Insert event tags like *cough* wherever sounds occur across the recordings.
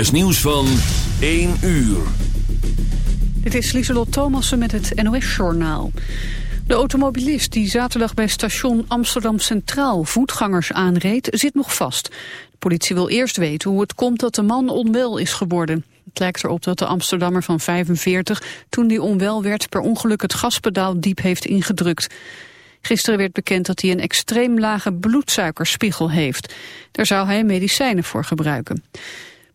is nieuws van 1 uur. Dit is Lieselot Thomassen met het NOS-journaal. De automobilist die zaterdag bij station Amsterdam Centraal voetgangers aanreed, zit nog vast. De politie wil eerst weten hoe het komt dat de man onwel is geworden. Het lijkt erop dat de Amsterdammer van 45, toen hij onwel werd, per ongeluk het gaspedaal diep heeft ingedrukt. Gisteren werd bekend dat hij een extreem lage bloedsuikerspiegel heeft. Daar zou hij medicijnen voor gebruiken.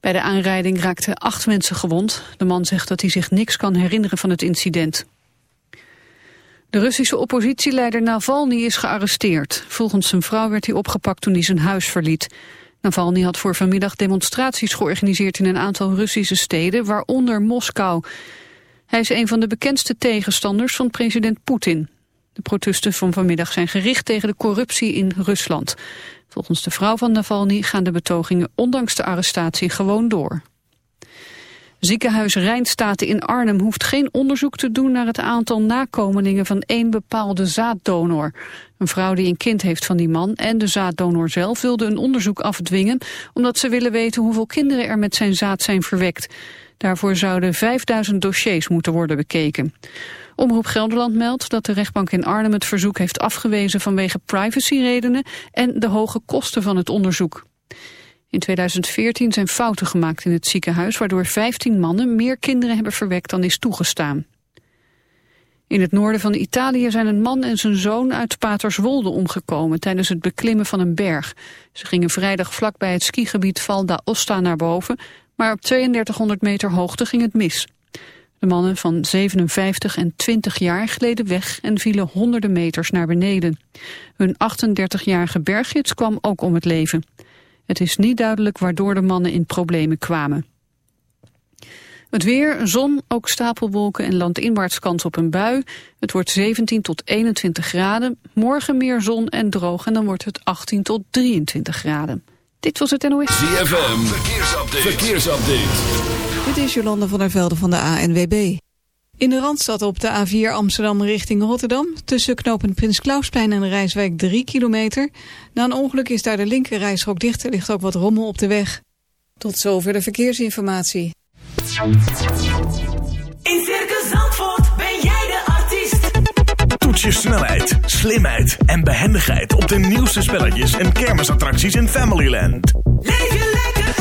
Bij de aanrijding raakten acht mensen gewond. De man zegt dat hij zich niks kan herinneren van het incident. De Russische oppositieleider Navalny is gearresteerd. Volgens zijn vrouw werd hij opgepakt toen hij zijn huis verliet. Navalny had voor vanmiddag demonstraties georganiseerd in een aantal Russische steden, waaronder Moskou. Hij is een van de bekendste tegenstanders van president Poetin. De protesten van vanmiddag zijn gericht tegen de corruptie in Rusland. Volgens de vrouw van Navalny gaan de betogingen ondanks de arrestatie gewoon door. Ziekenhuis Rijnstaten in Arnhem hoeft geen onderzoek te doen naar het aantal nakomelingen van één bepaalde zaaddonor. Een vrouw die een kind heeft van die man en de zaaddonor zelf wilde een onderzoek afdwingen omdat ze willen weten hoeveel kinderen er met zijn zaad zijn verwekt. Daarvoor zouden 5000 dossiers moeten worden bekeken. Omroep Gelderland meldt dat de rechtbank in Arnhem het verzoek heeft afgewezen vanwege privacyredenen en de hoge kosten van het onderzoek. In 2014 zijn fouten gemaakt in het ziekenhuis waardoor 15 mannen meer kinderen hebben verwekt dan is toegestaan. In het noorden van Italië zijn een man en zijn zoon uit Paterswolde omgekomen tijdens het beklimmen van een berg. Ze gingen vrijdag vlak bij het skigebied Val d'Aosta naar boven, maar op 3200 meter hoogte ging het mis. De mannen van 57 en 20 jaar gleden weg en vielen honderden meters naar beneden. Hun 38-jarige berggids kwam ook om het leven. Het is niet duidelijk waardoor de mannen in problemen kwamen. Het weer, zon, ook stapelwolken en landinwaarts kans op een bui. Het wordt 17 tot 21 graden. Morgen meer zon en droog en dan wordt het 18 tot 23 graden. Dit was het NOS. ZFM, verkeersupdate. verkeersupdate. Dit is Jolanda van der Velde van de ANWB. In de Randstad op de A4 Amsterdam richting Rotterdam... tussen knooppunt Prins Klausplein en Rijswijk 3 kilometer. Na een ongeluk is daar de linker rijstrook dicht. Er ligt ook wat rommel op de weg. Tot zover de verkeersinformatie. In Circus Zandvoort ben jij de artiest. Toets je snelheid, slimheid en behendigheid... op de nieuwste spelletjes en kermisattracties in Familyland. Leef je lekker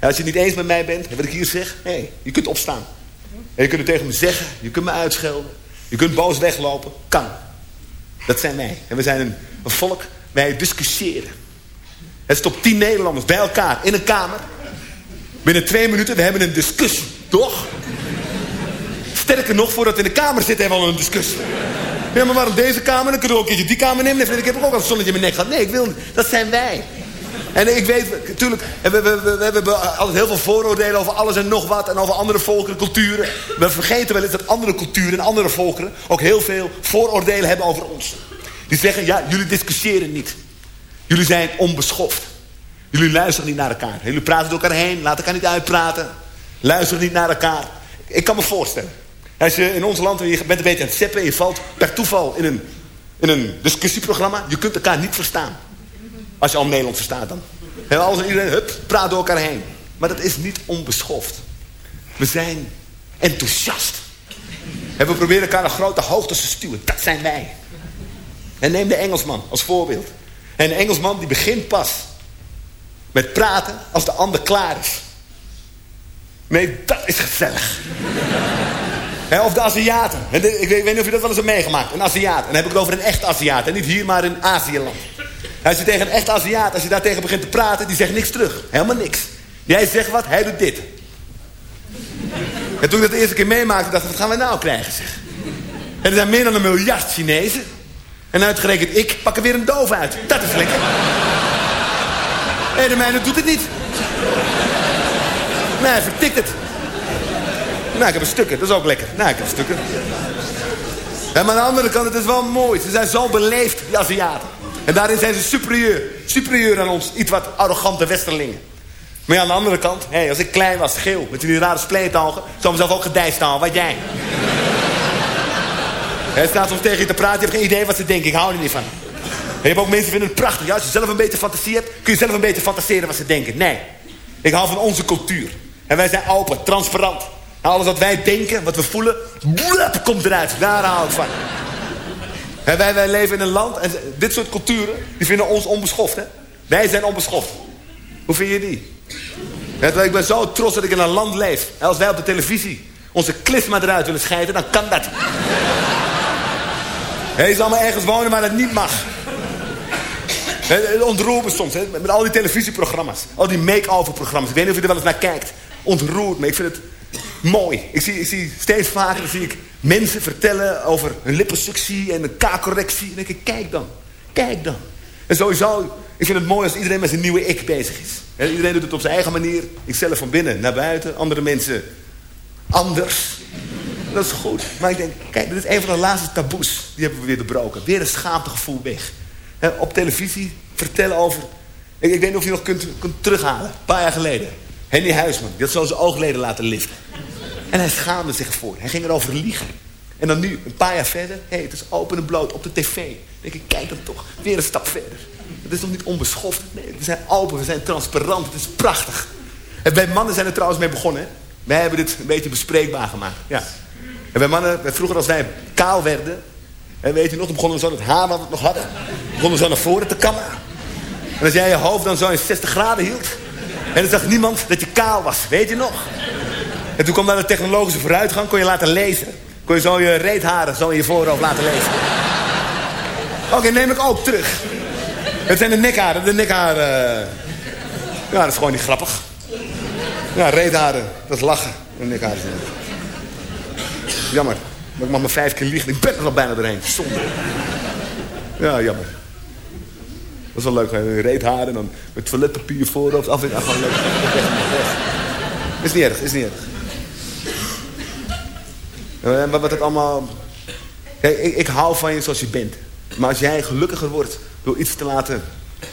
Als je het niet eens met mij bent, wat ik hier zeg, nee, je kunt opstaan. En je kunt het tegen me zeggen, je kunt me uitschelden. Je kunt boos weglopen, kan. Dat zijn wij. En we zijn een, volk, wij discussiëren. Het stopt tien Nederlanders bij elkaar in een kamer. Binnen twee minuten, we hebben een discussie, toch? Sterker nog, voordat we in de kamer zitten, hebben we al een discussie. Ja, maar waarom deze kamer? Dan kunnen we ook een keertje die kamer nemen. Ik heb ook al een zonnetje in mijn nek gehad. Nee, ik wil niet. Dat zijn wij. En ik weet, natuurlijk, we, we, we, hebben altijd heel veel vooroordelen over alles en nog wat. En over andere volkeren, culturen. We vergeten wel eens dat andere culturen en andere volkeren ook heel veel vooroordelen hebben over ons. Die zeggen, ja, jullie discussiëren niet. Jullie zijn onbeschoft. Jullie luisteren niet naar elkaar. Jullie praten door elkaar heen, laten elkaar niet uitpraten. Luisteren niet naar elkaar. Ik kan me voorstellen. Als je in ons land, je bent een beetje aan het je valt per toeval in een, in een discussieprogramma... je kunt elkaar niet verstaan. Als je al Nederlands verstaat dan. En alles en iedereen, hup, praat door elkaar heen. Maar dat is niet onbeschoft. We zijn enthousiast. En we proberen elkaar naar grote hoogtes te stuwen. Dat zijn wij. En neem de Engelsman als voorbeeld. En de Engelsman die begint pas met praten als de ander klaar is. Nee, dat is gezellig. Of de Aziaten. Ik weet niet of je dat wel eens hebt meegemaakt. Een Aziat. En dan heb ik het over een echt Aziat. En niet hier, maar in Aziëland. Als je tegen een echt Aziat, als je daar tegen begint te praten... die zegt niks terug. Helemaal niks. Jij zegt wat, hij doet dit. En toen ik dat de eerste keer meemaakte, dacht ik... wat gaan we nou krijgen, zeg. En er zijn meer dan een miljard Chinezen. En uitgerekend ik pak er weer een doof uit. Dat is lekker. En de mijne doet het niet. Nee, hij vertikt het. Nou, ik heb een stukken. Dat is ook lekker. Nou, ik heb stukken. En maar aan de andere kant, het is wel mooi. Ze zijn zo beleefd, die Aziaten. En daarin zijn ze superieur. Superieur aan ons, iets wat arrogante westerlingen. Maar ja, aan de andere kant, hé, als ik klein was, geel, met die rare spleetogen... zou mezelf ook gedijst houden, wat jij. *laughs* Hij staat soms tegen je te praten, je hebt geen idee wat ze denken. Ik hou er niet van. En je hebt ook mensen die vinden het prachtig. Ja, als je zelf een beetje fantasie hebt, kun je zelf een beetje fantaseren wat ze denken. Nee, ik hou van onze cultuur. En wij zijn open, transparant. En alles wat wij denken, wat we voelen, blup, komt eruit. Daar hou ik van. Wij, leven in een land, en dit soort culturen, die vinden ons onbeschoft. Hè? Wij zijn onbeschoft. Hoe vind je die? Ik ben zo trots dat ik in een land leef. Als wij op de televisie onze klisma eruit willen scheiden, dan kan dat. Je zal maar ergens wonen waar dat niet mag. Het ontroert me soms, met met al die televisieprogramma's. Al die make-over programma's. Ik weet niet of je er wel eens naar kijkt. Ontroert me. Ik vind het mooi. Ik zie, ik zie steeds vaker zie ik mensen vertellen over hun lippensuctie en een kaakcorrectie. En denk ik, kijk dan. Kijk dan. En sowieso, ik vind het mooi als iedereen met zijn nieuwe ik bezig is. Iedereen doet het op zijn eigen manier. Ik zelf van binnen naar buiten. Andere mensen anders. Dat is goed. Maar ik denk, kijk, dit is een van de laatste taboes. Die hebben we weer doorbroken. Weer een schaamtegevoel weg. Op televisie vertellen over... Ik, ik weet niet of je nog kunt, kunt terughalen. Een paar jaar geleden. Henny Huisman. Die had zo zijn oogleden laten liften. En hij schaamde zich ervoor. Hij ging erover liegen. En dan nu, een paar jaar verder. Hey, het is open en bloot op de tv. Dan denk ik, kijk dan toch. Weer een stap verder. Het is nog niet onbeschoft. Nee, we zijn open, we zijn transparant. Het is prachtig. En wij mannen zijn er trouwens mee begonnen. Hè? Wij hebben dit een beetje bespreekbaar gemaakt. Ja. En wij mannen, vroeger als wij kaal werden... En weet je nog, dan begonnen we zo het haar wat we nog hadden. Begonnen we zo naar voren te kammen. En als jij je hoofd dan zo in 60 graden hield... En dan zag niemand dat je kaal was, weet je nog? En toen kwam daar de technologische vooruitgang, kon je laten lezen. Kon je zo je reetharen zo in je voorhoofd laten lezen. Oké, neem ik ook terug. Het zijn de nekharen, de nekharen. Ja, dat is gewoon niet grappig. Ja, reetharen, dat is lachen. De nekharen. Jammer. Ik mag maar vijf keer liegen. Ik ben er al bijna doorheen. Zonde. Ja, jammer. Dat is wel leuk. hè. Reetharen en dan met toiletpapier voorhoofd. Af en leuk. Is niet erg, is niet erg. En wat, wat het allemaal... Ik, ik hou van je zoals je bent. Maar als jij gelukkiger wordt door iets te laten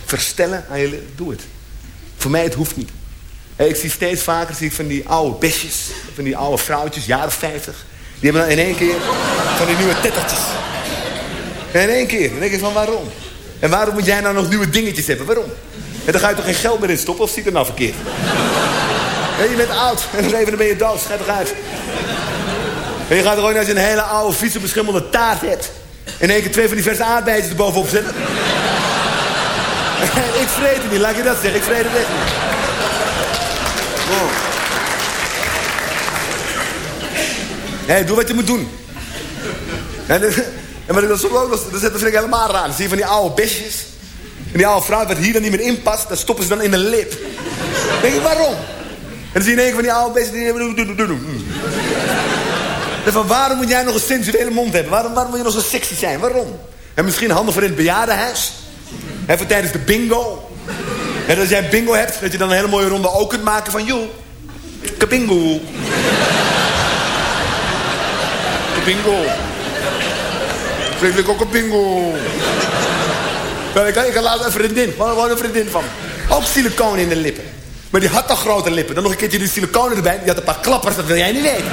verstellen aan je... Doe het. Voor mij, het hoeft niet. Ik zie steeds vaker zie ik van die oude besjes. Van die oude vrouwtjes, jaren 50. Die hebben dan in één keer van die nieuwe tettertjes. In één keer. Dan denk ik van waarom? En waarom moet jij nou nog nieuwe dingetjes hebben? Waarom? En dan ga je toch geen geld meer in stoppen? Of zie ik het nou verkeerd? Je bent oud. *laughs* En nog even dan ben je dood. Toch uit. En je gaat er als je een hele oude, vieze, beschimmelde taart hebt. In één keer twee van die verse aardbeidjes erbovenop zetten. ik vreet het niet, laat je dat zeggen. Ik vreet het echt niet. Oh. Hé, doe wat je moet doen. En, wat ik dan soms ook nog... Dat vind ik helemaal raar. Dan zie je van die oude besjes. En die oude vrouw, wat hier dan niet meer in past... dat stoppen ze dan in de lip. Denk ik, waarom? En dan zie je in één keer van die oude besjes... die van waarom moet jij nog een sensuele mond hebben? Waarom, waarom moet je nog zo sexy zijn? Waarom? En misschien handig voor in het bejaardenhuis. En voor tijdens de bingo. En als jij bingo hebt, dat je dan een hele mooie ronde ook kunt maken van... joh, kabingo. Kabingo. Vriendelijk ook een bingo. Ik had, laatst een vriendin, gewoon een vriendin van. Ook siliconen in de lippen. Maar die had toch grote lippen. Dan nog een keertje die siliconen erbij. Die had een paar klappers, dat wil jij niet weten.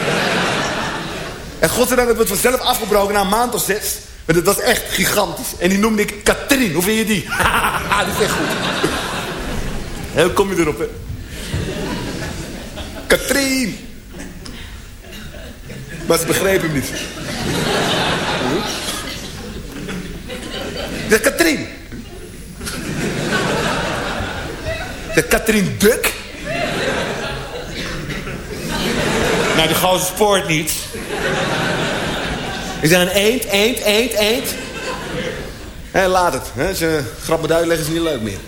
En godzijdank hebben we het vanzelf afgebroken na een maand of zes. Maar dat was echt gigantisch. En die noemde ik Katrien. Hoe vind je die? *laughs* die is echt goed. Hoe kom je erop, hè? Katrien! Maar ze begreep hem niet. De Katrien. De Katrien Duk. Nou, die gozer spoort niet. Ik zeg een eend, eend, eend, eend. Hé, laat het. Hè. Als je is niet leuk meer.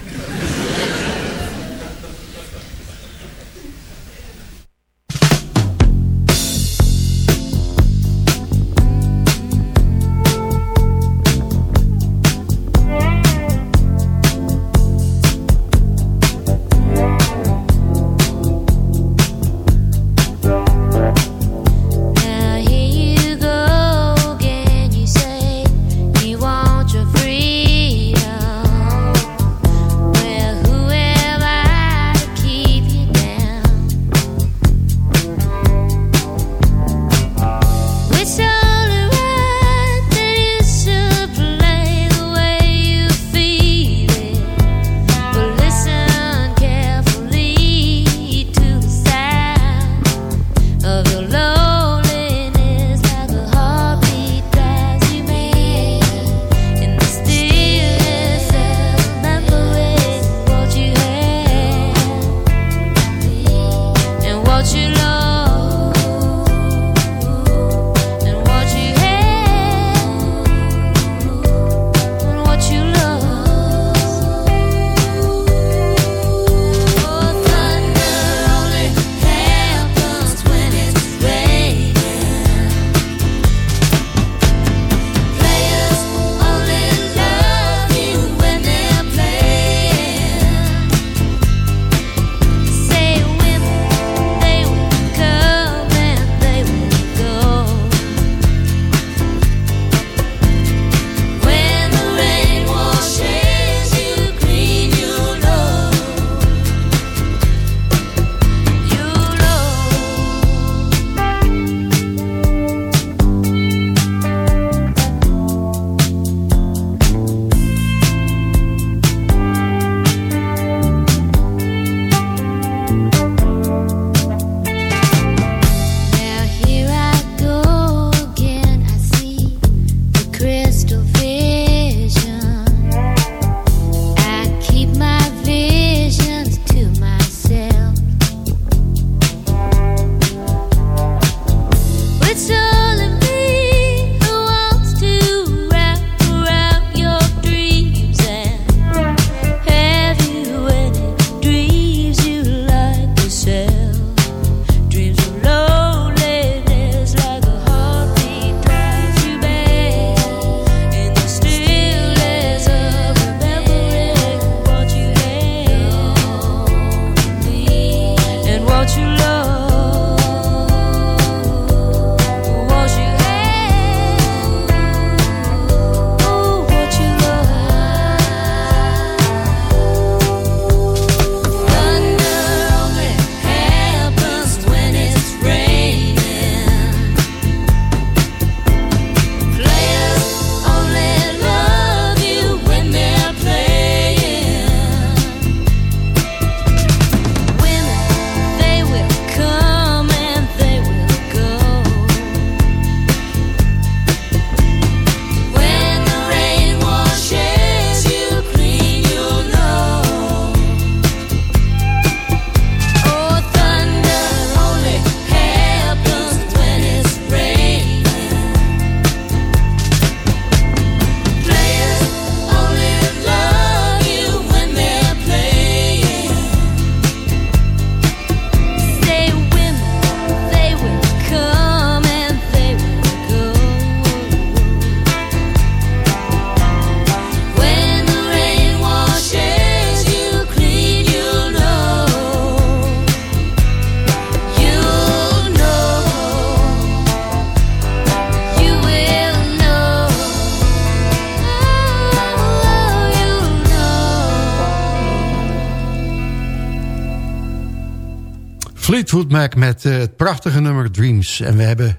Met eh, het prachtige nummer Dreams. En we, hebben,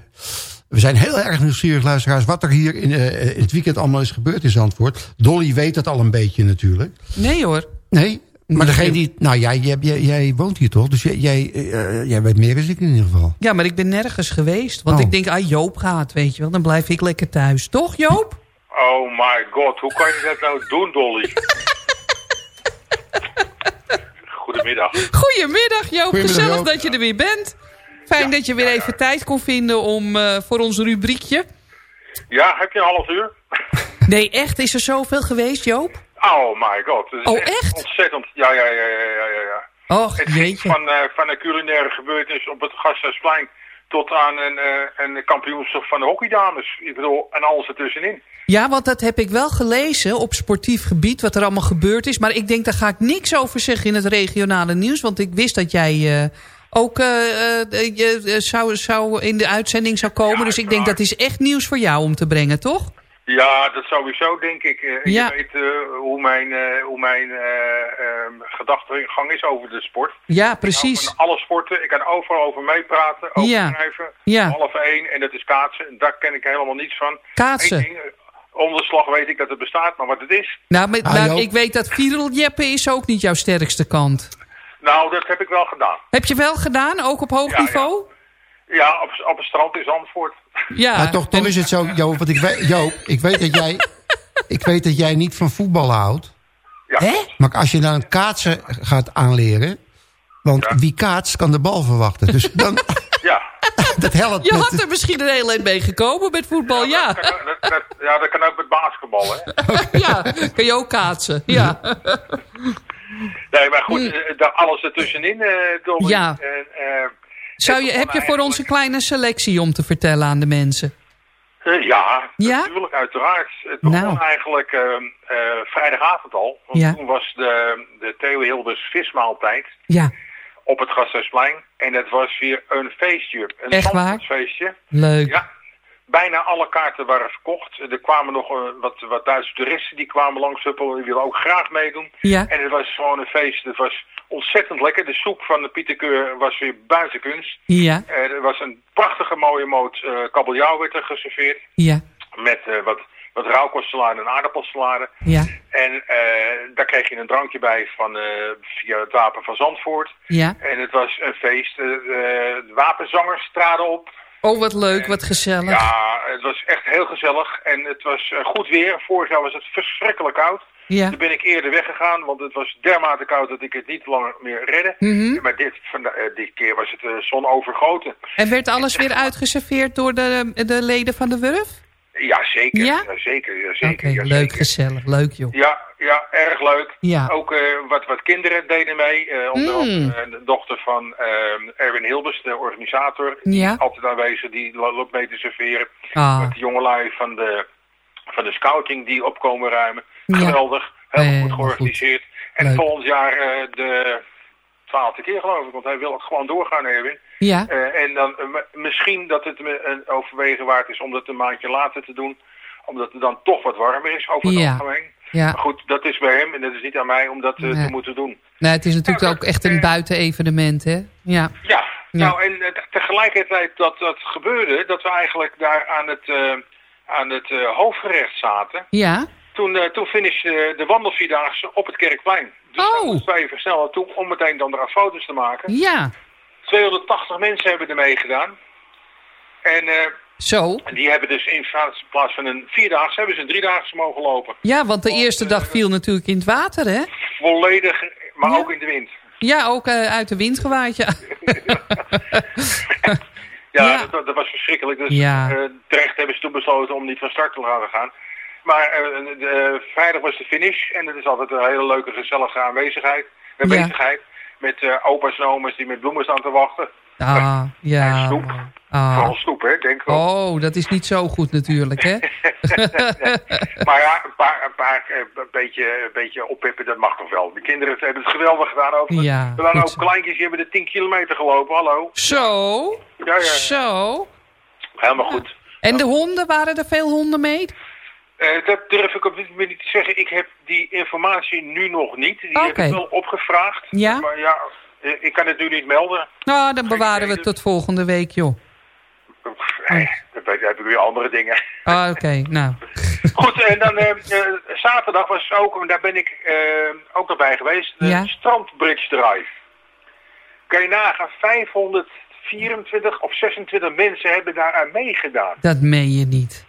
we zijn heel erg nieuwsgierig, luisteraars... wat er hier in, eh, in het weekend allemaal is gebeurd in Zandvoort. Dolly weet dat al een beetje natuurlijk. Nee hoor. Nee, maar degene die... Nou, jij, jij, jij, jij woont hier toch? Dus jij, jij, eh, jij weet meer dan ik in ieder geval. Ja, maar ik ben nergens geweest. Want Oh. ik denk, ah, Joop gaat, weet je wel. Dan blijf ik lekker thuis. Toch, Joop? Oh my god, hoe kan je dat nou doen, Dolly? *laughs* Goedemiddag. Goedemiddag, Joop. Goedemiddag, Gezellig Joop. dat je er weer bent. Fijn dat je weer even tijd kon vinden om, eh, voor ons rubriekje. Ja, heb je een half uur? *laughs* Nee, echt? Is er zoveel geweest, Joop? Oh my god. Het is Oh, echt? Ontzettend. Ja, ja, ja, ja, ja, ja. ja. Och, Het ging van, eh, van een culinaire gebeurtenis op het Gasthuisplein tot aan een, eh, een kampioenschap van de hockeydames. Ik bedoel, en alles ertussenin. Ja, want dat heb ik wel gelezen op sportief gebied, wat er allemaal gebeurd is. Maar ik denk, daar ga ik niks over zeggen in het regionale nieuws. Want ik wist dat jij eh, ook eh, je, zou, zou in de uitzending zou komen. Ja, dus ik denk, dat is echt nieuws voor jou om te brengen, toch? Ja, dat sowieso, denk ik. Eh, Ja. Je weet eh, hoe mijn, eh, hoe mijn eh, ehm, gedachtegang is over de sport. Ja, Ik precies. van alle sporten. Ik kan overal over meepraten, over Ja. schrijven. Ja. Half één, en dat is kaatsen. Daar ken ik helemaal niets van. Kaatsen. Ding, onderslag weet ik dat het bestaat, maar wat het is... Nou, met, Ah, nou, Joop. ik weet dat viereljeppen is ook niet jouw sterkste kant. Nou, dat heb ik wel gedaan. Heb je wel gedaan, ook op hoog Ja, niveau? Ja, op, op het strand in Zandvoort. Ja. maar toch, toch en- is het zo, Joop, want ik weet, Joop, ik weet dat jij... Ik weet dat jij niet van voetbal houdt. Ja, Hè? Maar als je dan kaatsen gaat aanleren... Want Ja. wie kaatst kan de bal verwachten. Dus dan, ja. *laughs* dat helpt. Je met- had er misschien een heel eind mee gekomen met voetbal, ja. Dat kan, dat, dat- ja, dat kan ook met basketbal, hè. *laughs* Ja, kan je ook kaatsen. Ja. Nee, maar goed, eh, daar alles ertussenin, eh Dolly. Mm. Ja. En, eh, Zou je, heb je voor ons een kleine selectie om te vertellen aan de mensen? Eh, ja, Ja? natuurlijk, uiteraard. Het begon Nou. eigenlijk eh, eh, vrijdagavond al. Want Ja. toen was de, de Theo Hilders vismaaltijd Ja, op het Gasthuisplein. En het was weer een feestje. Een Echt waar? feestje. leuk. Ja. Bijna alle kaarten waren verkocht. Er kwamen nog eh, wat, wat Duitse toeristen die kwamen langs Huppel. Die wilden ook graag meedoen. Ja. En het was gewoon een feest. Het was ontzettend lekker. De soep van de Pieterkeur was weer buiten kunst. Ja, Eh, er was een prachtige mooie moot eh kabeljauw werd er geserveerd. ja, Met eh, wat, wat rauwkostsalade en aardappelsalade. ja, En daar kreeg je een drankje bij van, via het Wapen van Zandvoort. ja. En het was een feest. De wapenzangers traden op. Oh, wat leuk, wat gezellig. Ja, het was echt heel gezellig. En het was goed weer. Vorig jaar was het verschrikkelijk koud. Ja. Toen ben ik eerder weggegaan, want het was dermate koud dat ik het niet langer meer redde. Mhm. Maar dit, vanda- eh, dit keer was het uh, zonovergoten. En werd alles weer uitgeserveerd door de, de leden van de Wurf? Ja, zeker. Ja? Ja, zeker. Ja, zeker. ja, leuk, zeker. gezellig, leuk joh. Ja, ja, erg leuk. Ja. Ook eh, wat, wat kinderen deden mee. eh onder Mm. andere de dochter van eh, Erwin Hilbers, de organisator. Ja. Altijd aanwezig, die lo- loopt mee te serveren. Ah. Met de jongelui van de, van de scouting die opkomen ruimen. Geweldig. Heel goed georganiseerd. En Leuk. volgend jaar eh, de twaalfde keer geloof ik. Want hij wil ook gewoon doorgaan, Erwin. Ja, Eh, en dan eh, misschien dat het me een overwegen waard is om dat een maandje later te doen. Omdat het dan toch wat warmer is over het Ja. algemeen. ja. Maar goed, dat is bij hem en dat is niet aan mij om dat Nee. te moeten doen. Nou, het is natuurlijk Ja, ook echt een buitenevenement, hè? Ja, Ja, nou en tegelijkertijd dat dat gebeurde, dat we eigenlijk daar aan het, aan het eh, hoofdgerecht zaten. ja. Toen, eh toen finishte de wandelvierdaagse op het Kerkplein. Dus Oh. moesten even snel toe om meteen dan eraan foto's te maken. ja. 280 mensen hebben er meegedaan. En eh, Zo. die hebben dus in plaats van een vierdaagse, hebben ze een driedaagse mogen lopen. Ja, want de eerste dag viel natuurlijk in het water, hè? Volledig, maar Ja. ook in de wind. Ja, ook eh, uit de wind gewaaid, ja. *laughs* *laughs* Ja, Ja. Dat, dat was verschrikkelijk. Dus Ja. eh, terecht hebben ze toen besloten om niet van start te laten gaan. Maar eh, de, vrijdag was de finish en het is altijd een hele leuke, gezellige aanwezigheid. Ja. Aanwezigheid met eh, opa's en oma's die met bloemen staan te wachten. Ah, ja. snoep. Ah. Vooral snoep, hè, denk ik. Oh, dat is niet zo goed natuurlijk, hè? *laughs* Maar ja, een paar, een paar eh, een beetje, een beetje oppippen, dat mag toch wel. De kinderen hebben het geweldig gedaan ook. Ja, er waren ook kleintjes, die hebben de 10 kilometer gelopen, hallo. Zo, Ja, ja, zo. helemaal goed. En de honden, waren er veel honden mee? Eh, dat durf ik op dit moment niet te zeggen. Ik heb die informatie nu nog niet. Die heb ik wel opgevraagd. Ja? Maar ja, ik kan het nu niet melden. Nou, dan bewaren we het tot volgende week, joh. Pff, nee, dan heb ik weer andere dingen. Ah, oké. Nou, *laughs* Goed, en dan eh, eh, zaterdag was ook, en daar ben ik eh, ook nog bij geweest, de Ja. Strandbridge Drive. Kan je nagaan, 524 of 26 mensen hebben daar aan meegedaan. dat meen je niet.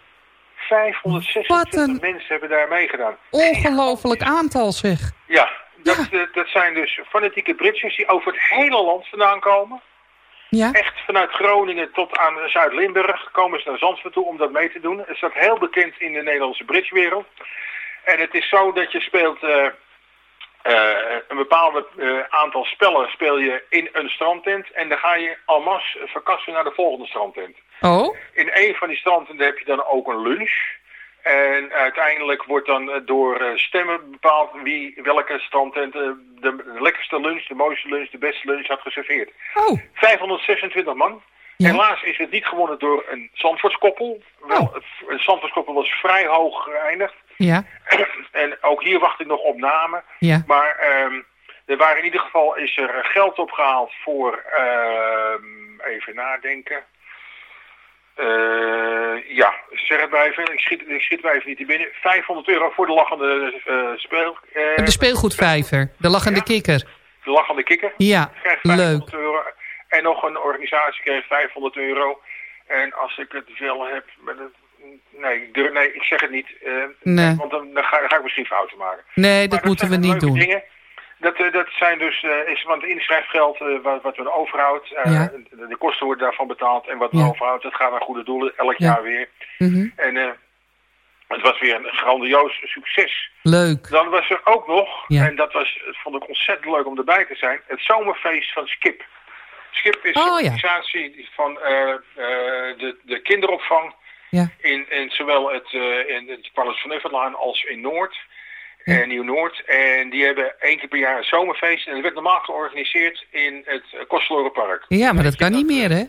526 Wat een- mensen hebben daar meegedaan. Ongelooflijk aantal, zeg. Ja, dat, eh, dat zijn dus fanatieke Britjes die over het hele land vandaan komen. Ja? Echt vanuit Groningen tot aan Zuid-Limburg komen ze naar Zandvoort toe om dat mee te doen. Het staat heel bekend in de Nederlandse bridgewereld. En het is zo dat je speelt eh, eh, een bepaald aantal spellen speel je in een strandtent. En dan ga je en masse verkassen naar de volgende strandtent. Oh? In een van die strandtenten heb je dan ook een lunch. En uiteindelijk wordt dan eh, door eh, stemmen bepaald wie welke strandtent eh, de, lekkerste lunch, de mooiste lunch, de beste lunch had geserveerd. Oh, 526 man. Ja. Helaas is het niet gewonnen door een Zandvoortskoppel. Wel, Oh. het- een Zandvoortskoppel was vrij hoog geëindigd. ja. *clears throat* en ook hier wacht ik nog op namen. Ja. Maar ehm, er waren in ieder geval is er geld opgehaald voor, ehm, even nadenken. Eh, ja, zeg het maar even. Ik schiet, ik schiet mij even niet te binnen. 500 euro voor de lachende eh, speel. eh, De speelgoedvijver. De lachende Ja. kikker. de lachende kikker. Ja, Krijgt 500 leuk. euro. En nog een organisatie kreeg 500 euro. En als ik het wel heb... Met het, nee, nee, ik zeg het niet. Nee. Want dan, dan, ga, dan ga ik misschien fouten maken. Nee, dat Maar moeten we niet doen. Dingen. Dat, eh, dat zijn dus, eh, is, want het inschrijfgeld eh, wat, wat we overhoudt, Ja. de, kosten worden daarvan betaald. En wat we Ja. overhoudt, dat gaat naar goede doelen, elk Ja. jaar weer. Mhm. En het was weer een grandioos succes. Leuk. Dan was er ook nog, Ja. en dat was, vond ik ontzettend leuk om erbij te zijn, het zomerfeest van Skip. Skip is Oh, een ja. organisatie van de, de kinderopvang Ja. in, in zowel het, in het Palace van Everlaan als in Noord. En Nieuw-Noord. En die hebben één keer per jaar een zomerfeest. En dat werd normaal georganiseerd in het uh, Kostelorenpark. Ja, maar dat kan niet meer, hè?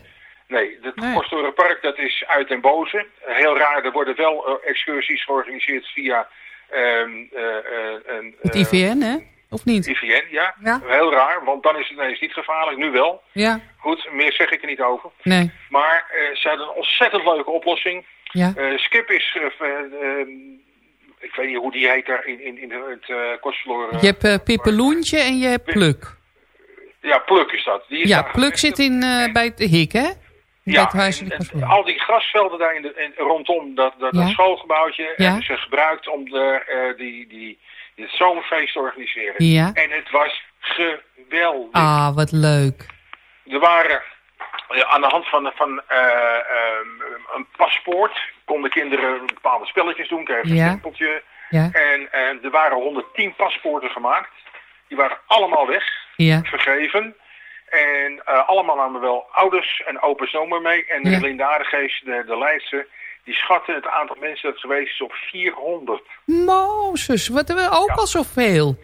Nee, het Nee. Kostelorenpark dat is uit den boze. Heel raar, er worden wel eh, excursies georganiseerd via ehm, eh, eh, een, Het eh, IVN, hè? Of niet? IVN, ja. Ja. Heel raar, want dan is het ineens niet gevaarlijk. Nu wel. Ja, Goed, meer zeg ik er niet over. nee. Maar eh, ze hadden een ontzettend leuke oplossing. Ja. Eh, Skip is, eh, eh, eh, ik weet niet hoe die heet daar in, in, in het uh, Kostverloren. Je hebt uh, Pippeloentje en je hebt Pluk. Ja, Pluk is dat. Die is Ja, Pluk zit in, uh, bij het Hik, hè? Ja, en, de en al die grasvelden daar in de, rondom dat, dat, Ja. dat schoolgebouwtje Ja. hebben ze gebruikt om de, eh, die, die, het zomerfeest te organiseren. Ja. En het was geweldig. Ah, wat leuk. Er waren aan de hand van, van eh, ehm, een paspoort konden kinderen bepaalde spelletjes doen, kregen een Ja. stempeltje. Ja, En eh, er waren 110 paspoorten gemaakt. Die waren allemaal weg, ja. vergeven. En eh, allemaal namen wel ouders en opa's zomer mee. En Ja. Linda Aardegeest, de, de leidster, die schatte het aantal mensen dat geweest is op 400. Mozes, wat hebben we ook al zoveel.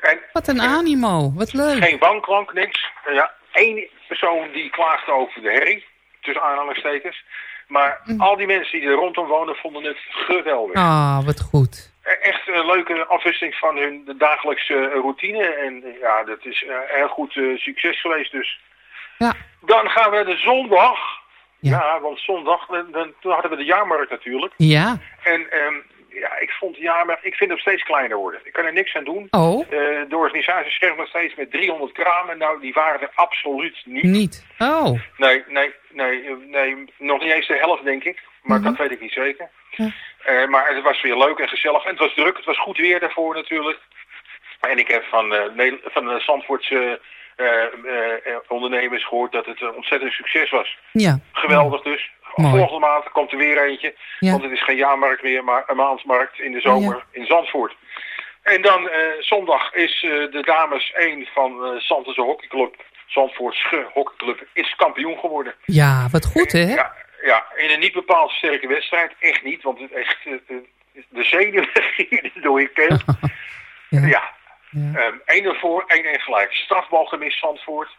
En Wat een animo, wat leuk. geen wanklank, niks. Ja, één persoon die klaagde over de herrie, tussen aanhalingstekens. Maar al die mensen die er rondom wonen vonden het geweldig. Ah, wat goed. E- Echt een leuke afwisseling van hun dagelijkse routine. En eh, ja, dat is eh, heel goed eh, succes geweest dus. Ja, Dan gaan we de zondag. Ja. Ja, want zondag, dan, dan- toen hadden we de jaarmarkt natuurlijk. ja. En ehm, ja, ik vond jaarmarkt, ik vind het steeds kleiner worden. Ik kan er niks aan doen. Oh, Eh, de organisatie nog steeds met 300 kramen. Nou, die waren er absoluut niet. niet. Oh, Nee, nee, nee, nee, nog niet eens de helft denk ik. Maar Mhm. dat weet ik niet zeker. Ja. Eh, maar het was weer leuk en gezellig. En het was druk, het was goed weer daarvoor natuurlijk. En ik heb van, Ne- van de Zandvoortse eh, ondernemers gehoord dat het een ontzettend succes was. ja. Geweldig dus. Mooi. Volgende maand komt er weer eentje. Ja. Want het is geen jaarmarkt meer, maar een maandmarkt in de zomer Ja. in Zandvoort. En dan eh, zondag is eh, de dames 1 van uh, hockeyclub, Zandvoortse hockeyclub, is kampioen geworden. Ja, wat goed, hè? Ja, ja, in een niet bepaald sterke wedstrijd. Echt niet, want het echt, de zenuwen *laughs* gingen door je keel. *laughs* Ja. Ja. Ja. Ehm 1 ervoor, 1 en gelijk. Strafbal gemist Zandvoort.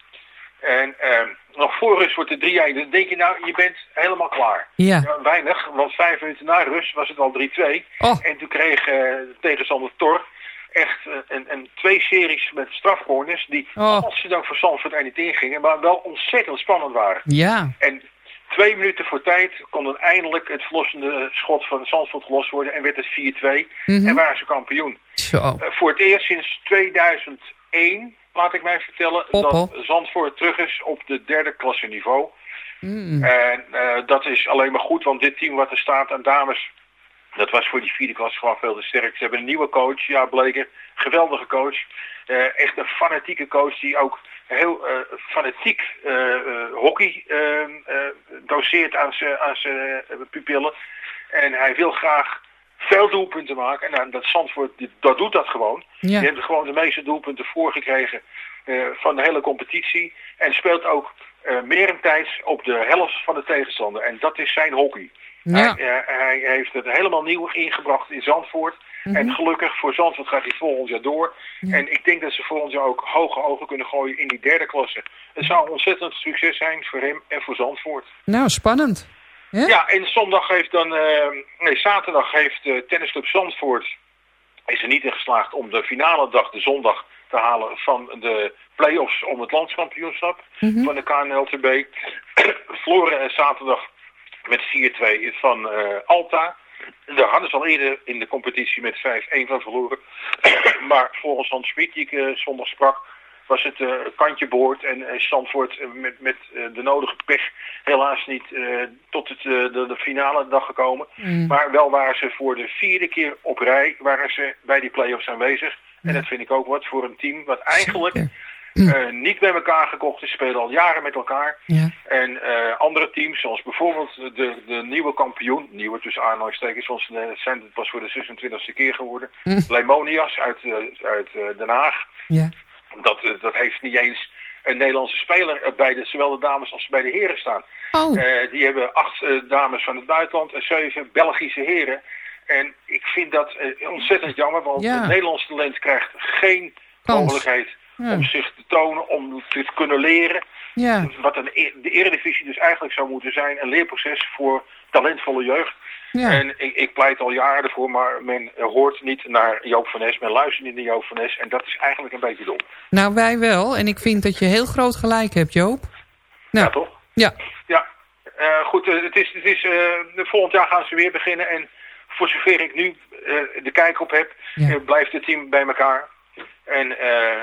En ehm, nog voor rust wordt het 3-1. Dan denk je nou, je bent helemaal klaar. Ja. Ja, weinig, want vijf minuten na rust was het al 3-2. Oh. En toen kreeg de tegenstander Tor. echt eh, een, een, twee series met strafcorners die Oh. godzijdank voor Zandvoort er niet ingingen, maar wel ontzettend spannend waren. Ja. En twee minuten voor tijd kon dan eindelijk het verlossende schot van Zandvoort gelost worden en werd het 4-2 Mhm. en waren ze kampioen. Zo. Eh, voor het eerst sinds 2001, laat ik mij vertellen, dat Zandvoort terug is op de derde klasse niveau. Mm. En eh, dat is alleen maar goed, want dit team wat er staat aan dames, dat was voor die vierde klas gewoon veel te sterk. Ze hebben een nieuwe coach, ja Bleker, geweldige coach. Eh, echt een fanatieke coach die ook heel eh, fanatiek hockey doseert aan zijn aan zijn, pupillen. En hij wil graag veel doelpunten maken. En nou, dat Zandvoort, dat doet dat gewoon. Ja. Die hebben gewoon de meeste doelpunten voorgekregen eh, van de hele competitie. En speelt ook eh merentijds op de helft van de tegenstander. En dat is zijn hockey. Ja. Hij, eh, hij heeft het helemaal nieuw ingebracht in Zandvoort. Mhm. En gelukkig voor Zandvoort gaat hij volgend jaar door. En ik denk dat ze volgend jaar ook hoge ogen kunnen gooien in die derde klasse. Het zou een ontzettend succes zijn voor hem en voor Zandvoort. Nou, spannend. Ja, en zondag heeft dan, eh, nee, zaterdag heeft eh tennisclub Zandvoort is er niet in geslaagd om de finale dag, de zondag, te halen van de play-offs om het landskampioenschap Mhm. van de KNLTB. *clears throat* Verloren eh, zaterdag met 4-2 van eh, Alta. Daar hadden ze al eerder in de competitie met 5-1 van verloren. *clears throat* maar volgens Hans Smit, die ik eh, zondag sprak, was het eh, kantje boord en eh, Zandvoort eh, met, met eh, de nodige pech helaas niet eh, tot het, eh, de, de finale dag gekomen. Mm. Maar wel waren ze voor de vierde keer op rij waren ze bij die play-offs aanwezig. En dat vind ik ook wat voor een team wat eigenlijk eh, niet bij elkaar gekocht is. Spelen al jaren met elkaar. Ja. En eh, andere teams, zoals bijvoorbeeld de, de nieuwe kampioen, nieuwe tussen aanhalingstekens, want ze zijn het pas voor de 26e keer geworden, Hm. Leimonias uit, eh, uit eh, Den Haag. Ja. Dat, eh, dat heeft niet eens een Nederlandse speler eh, bij de, zowel de dames als bij de heren staan. Oh. Eh, die hebben acht dames van het buitenland en zeven Belgische heren. En ik vind dat ontzettend jammer, want Ja. het Nederlandse talent krijgt geen Kans. mogelijkheid Ja. om zich te tonen, om te kunnen leren. Ja. Wat een, e- de eredivisie dus eigenlijk zou moeten zijn, een leerproces voor talentvolle jeugd. Ja. En ik, ik pleit al jaren ervoor, maar men hoort niet naar Joop van Nes, men luistert niet naar Joop van Nes. En dat is eigenlijk een beetje dom. Nou, wij wel. En ik vind dat je heel groot gelijk hebt, Joop. Nou, Ja, toch? Ja. Ja, Eh, goed, eh, het is, het is, eh, volgend jaar gaan ze weer beginnen. En voor zover ik nu de kijk op heb, Ja. blijft het team bij elkaar. En eh,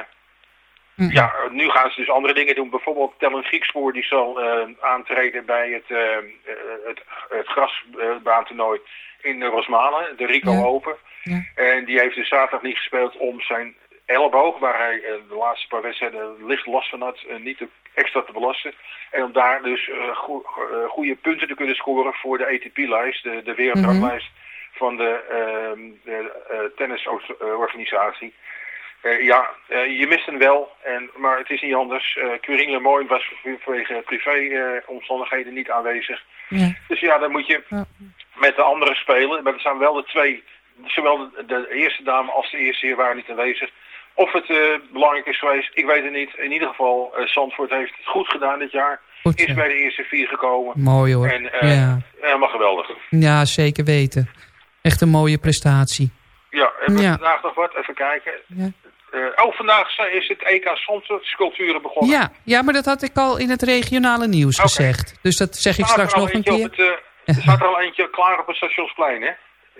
Mm. ja, nu gaan ze dus andere dingen doen. Bijvoorbeeld Tellen Griekspoor, die zal eh, aantreden bij het, eh, het, het grasbaantoernooi in Rosmalen, de Rico Ja. Open. Ja. En die heeft dus zaterdag niet gespeeld om zijn elleboog, waar hij de laatste paar wedstrijden licht last van had, niet te, extra te belasten. En om daar dus eh, goede punten te kunnen scoren voor de ATP-lijst, de, de wereldranglijst van de, ehm, de eh, tennisorganisatie. Eh, ja, eh, je mist hem wel, en, maar het is niet anders. Uh, Quirine Lemoyne was vanwege privé-omstandigheden niet aanwezig. Ja. Dus ja, dan moet je Ja. met de anderen spelen. Maar er zijn wel de twee, zowel de, de eerste dame als de eerste heer waren niet aanwezig. Of het eh, belangrijk is geweest, ik weet het niet. In ieder geval, eh Zandvoort heeft het goed gedaan dit jaar. Goed, is ja. bij de eerste vier gekomen. Mooi hoor. En eh, ja. helemaal geweldig. ja, zeker weten. Echt een mooie prestatie. Ja, hebben we vandaag nog wat? Even kijken. Eh, oh, vandaag is het EK sculpturen begonnen. Ja, ja, maar dat had ik al in het regionale nieuws gezegd. Dus dat zeg ik straks nog een keer. Het, eh, er staat er al eentje klaar op het stationsplein, hè?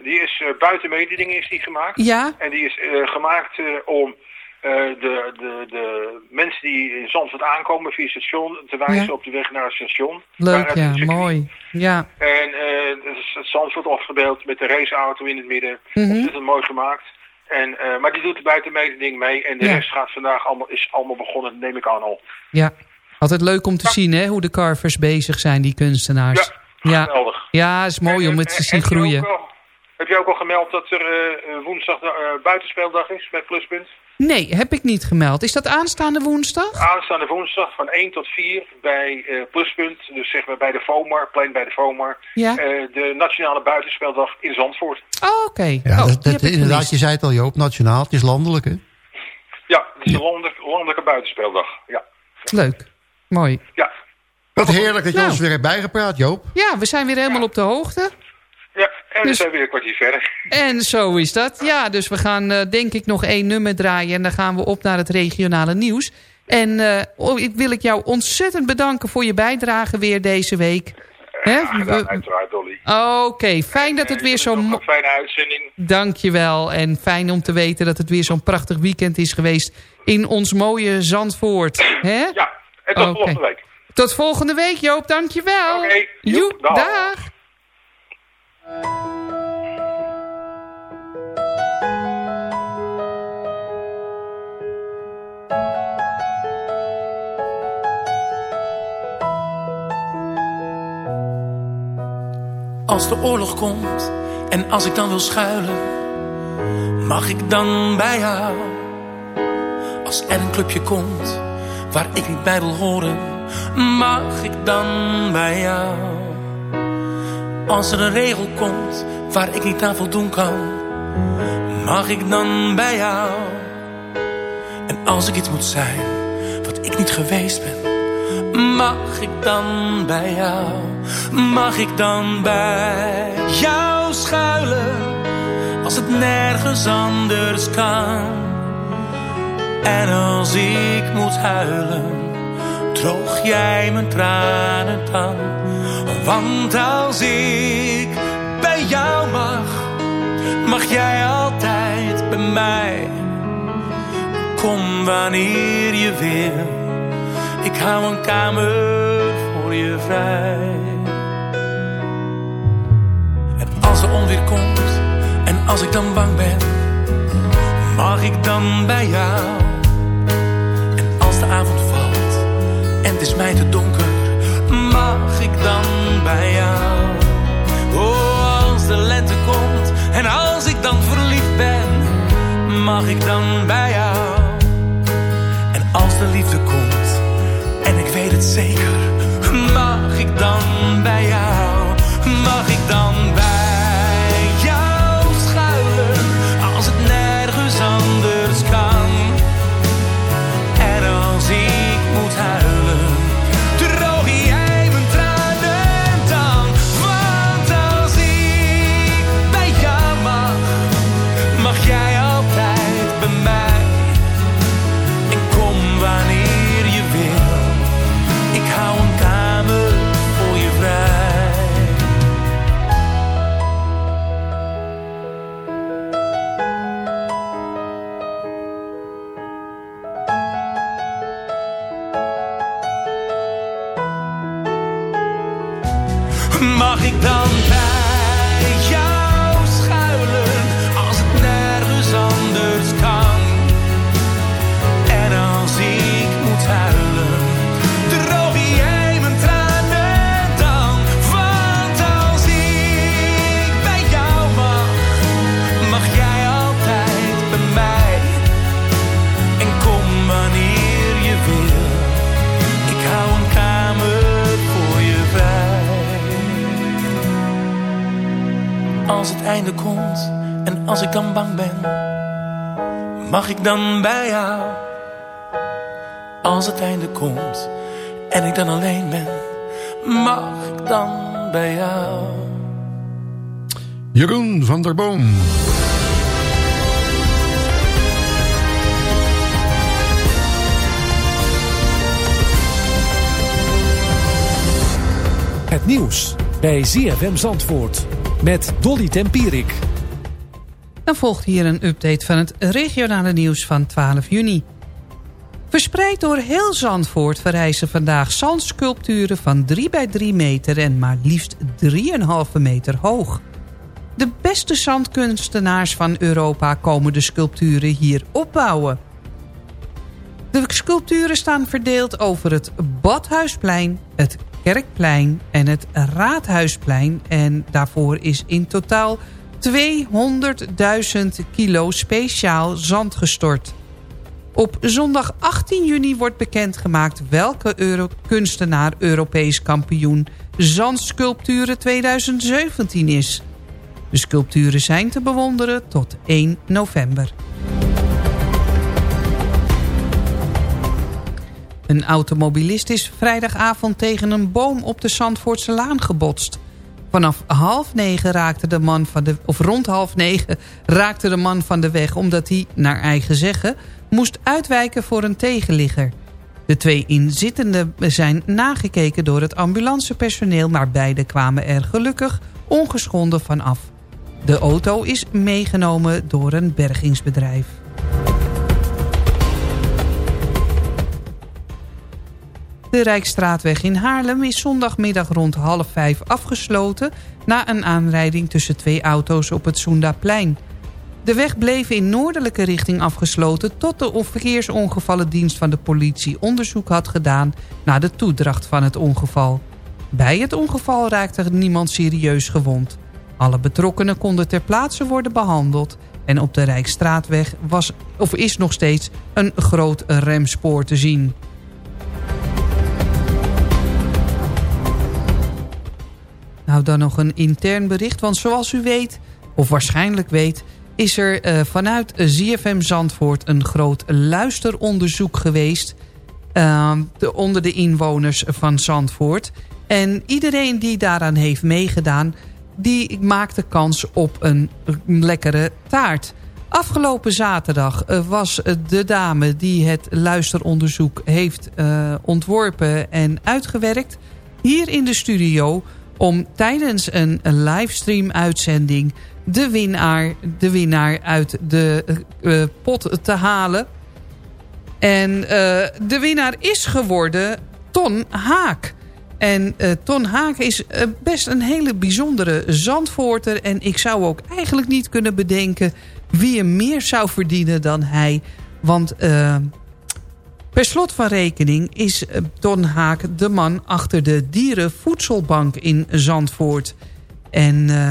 Die is eh, buiten mededingen is die gemaakt. Ja, En die is gemaakt om de, de, de mensen die in Zandvoort aankomen via het station te wijzen Ja. op de weg naar het station. leuk ja, het mooi. Ja, En eh het is het Zandvoort afgebeeld met de raceauto in het midden. Mhm. Ontzettend mooi gemaakt. En, eh, maar die doet de buitenmededing mee. En de Ja. rest gaat vandaag allemaal, is allemaal begonnen, neem ik aan al. ja. Altijd leuk om te zien hè, hoe de carvers bezig zijn, die kunstenaars. Ja, Geweldig. ja is mooi En, om eh, het te eh, zien je groeien. al- heb je ook al gemeld dat er eh, woensdag uh, buitenspeeldag is bij Pluspunt? Nee, heb ik niet gemeld. Is dat aanstaande woensdag? Aanstaande woensdag van 1 tot 4 bij eh, Pluspunt, dus zeg maar bij de FOMAR, plein bij de FOMAR. Ja. eh, de nationale buitenspeeldag in Zandvoort. Oh, oké. Ja, Oh, dat, dat, inderdaad, je zei het al Joop, nationaal, het is landelijk hè? Ja, het is een landelijke, landelijke buitenspeeldag. Ja. Leuk. Mooi. Ja. Wat heerlijk dat je Nou. ons weer hebt bijgepraat Joop. Ja, we zijn weer helemaal op de hoogte. Ja, En we Dus- zijn weer een kwartier verder. En zo is dat. Ja, dus we gaan eh, denk ik nog één nummer draaien. En dan gaan we op naar het regionale nieuws. En eh, oh, ik wil ik jou ontzettend bedanken voor je bijdrage weer deze week. Hè? Ja, gedaan, We- uiteraard, Dolly. Oké, fijn dat het weer zo... Nog mo- een fijne uitzending. Dankjewel. En fijn om te weten dat het weer zo'n prachtig weekend is geweest... in ons mooie Zandvoort. Hè? Ja, en tot volgende week. Tot volgende week, Joop. Dankjewel. Oké, dag. dag. Als de oorlog komt en als ik dan wil schuilen, mag ik dan bij jou? Als er een clubje komt waar ik niet bij wil horen, mag ik dan bij jou? Als er een regel komt waar ik niet aan voldoen kan, mag ik dan bij jou? En als ik iets moet zijn wat ik niet geweest ben, Mag ik dan bij jou, mag ik dan bij jou schuilen als het nergens anders kan? En als ik moet huilen, droog jij mijn tranen dan? Want als ik bij jou mag, mag jij altijd bij mij. Kom wanneer je wil. Ik hou een kamer voor je vrij. En als er onweer komt en als ik dan bang ben, mag ik dan bij jou? En als de avond valt en het is mij te donker, mag ik dan bij jou? Oh, als de lente komt en als ik dan verliefd ben, mag ik dan bij jou? En als de liefde komt en ik weet het zeker, mag ik dan bij jou? Mag ik dan ik dan bang ben, mag ik dan bij jou? Als het einde komt en ik dan alleen ben, mag ik dan bij jou? Jeroen van der Boom. Het nieuws bij ZFM Zandvoort met Dolly Tempierik. Volgt hier een update van het regionale nieuws van 12 juni. Verspreid door heel Zandvoort verrijzen vandaag zandsculpturen van 3 bij 3 meter en maar liefst 3,5 meter hoog. De beste zandkunstenaars van Europa komen de sculpturen hier opbouwen. De sculpturen staan verdeeld over het Badhuisplein, het Kerkplein en het Raadhuisplein. En daarvoor is in totaal 200.000 kilo speciaal zand gestort. Op zondag 18 juni wordt bekendgemaakt welke kunstenaar Europees kampioen zandsculpturen 2017 is. De sculpturen zijn te bewonderen tot 1 november. Een automobilist is vrijdagavond tegen een boom op de Zandvoortse Laan gebotst. Vanaf half negen raakte de man van de, of rond half negen raakte de man van de weg... omdat hij, naar eigen zeggen, moest uitwijken voor een tegenligger. De twee inzittenden zijn nagekeken door het ambulancepersoneel... maar beide kwamen er gelukkig ongeschonden van af. De auto is meegenomen door een bergingsbedrijf. De Rijksstraatweg in Haarlem is zondagmiddag rond half vijf afgesloten... na een aanrijding tussen twee auto's op het Soendaplein. De weg bleef in noordelijke richting afgesloten... tot de verkeersongevallendienst van de politie onderzoek had gedaan... naar de toedracht van het ongeval. Bij het ongeval raakte niemand serieus gewond. Alle betrokkenen konden ter plaatse worden behandeld... en op de Rijksstraatweg was, of is nog steeds een groot remspoor te zien. Nou, dan nog een intern bericht. Want zoals u weet, of waarschijnlijk weet... is er uh, vanuit ZFM Zandvoort een groot luisteronderzoek geweest... De, onder de inwoners van Zandvoort. En iedereen die daaraan heeft meegedaan... die maakte kans op een lekkere taart. Afgelopen zaterdag uh, was de dame die het luisteronderzoek heeft uh, ontworpen en uitgewerkt... hier in de studio om tijdens een, een livestream uitzending de winnaar, de winnaar uit de uh, pot te halen. En uh, de winnaar is geworden Ton Haak. En Ton Haak is best een hele bijzondere zandvoorter. En ik zou ook eigenlijk niet kunnen bedenken wie hem meer zou verdienen dan hij. Want Per slot van rekening is Don eh, Haak de man achter de dierenvoedselbank in Zandvoort. En uh,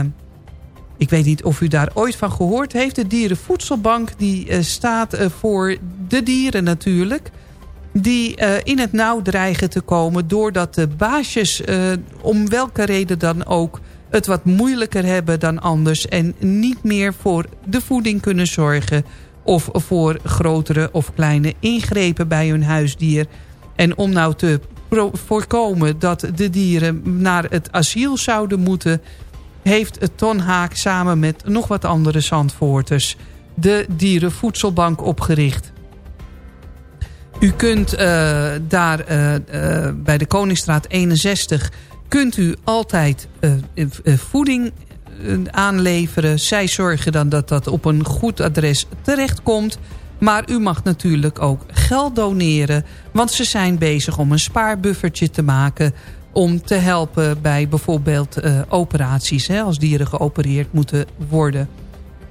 ik weet niet of u daar ooit van gehoord heeft. De dierenvoedselbank die uh, staat voor de dieren natuurlijk. Die in het nauw dreigen te komen doordat de baasjes om welke reden dan ook het wat moeilijker hebben dan anders. En niet meer voor de voeding kunnen zorgen of voor grotere of kleine ingrepen bij hun huisdier. En om nou te voorkomen dat de dieren naar het asiel zouden moeten... heeft Ton Haak samen met nog wat andere zandvoorters... de dierenvoedselbank opgericht. U kunt uh, daar uh, uh, bij de Koningsstraat 61... kunt u altijd voeding aanleveren. Zij zorgen dan dat dat op een goed adres terechtkomt. Maar u mag natuurlijk ook geld doneren. Want ze zijn bezig om een spaarbuffertje te maken om te helpen bij bijvoorbeeld uh, operaties... Hè, als dieren geopereerd moeten worden.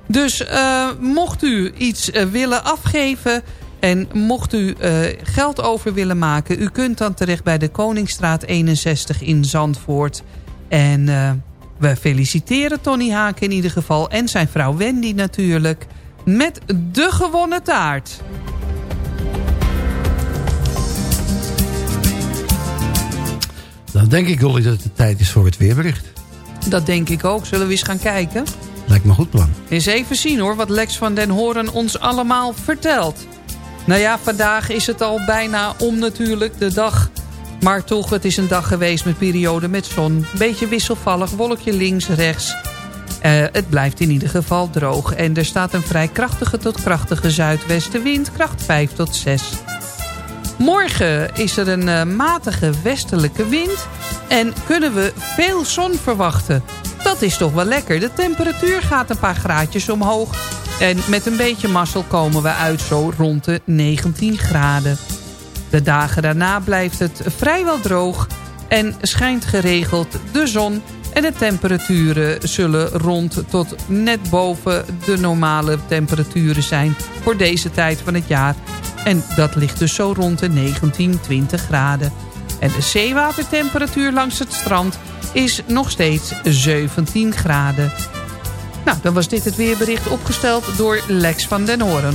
Dus uh, mocht u iets willen afgeven en mocht u geld over willen maken... u kunt dan terecht bij de Koningsstraat 61 in Zandvoort. En we feliciteren Tony Haak in ieder geval en zijn vrouw Wendy natuurlijk... met de gewonnen taart. Dan denk ik, Dolly, dat het de tijd is voor het weerbericht. Dat denk ik ook. Zullen we eens gaan kijken? Lijkt me een goed plan. Eens even zien hoor, wat Lex van den Horen ons allemaal vertelt. Nou ja, vandaag is het al bijna om natuurlijk de dag maar toch, het is een dag geweest met periode met zon. Beetje wisselvallig, wolkje links, rechts. Uh, het blijft in ieder geval droog. En er staat een vrij krachtige tot krachtige zuidwestenwind. Kracht 5 tot 6. Morgen is er een uh, matige westelijke wind. En kunnen we veel zon verwachten. Dat is toch wel lekker. De temperatuur gaat een paar graadjes omhoog. En met een beetje mazzel komen we uit zo rond de 19 graden. De dagen daarna blijft het vrijwel droog en schijnt geregeld de zon... en de temperaturen zullen rond tot net boven de normale temperaturen zijn... voor deze tijd van het jaar. En dat ligt dus zo rond de 19, 20 graden. En de zeewatertemperatuur langs het strand is nog steeds 17 graden. Nou, dan was dit het weerbericht opgesteld door Lex van den Hoorn.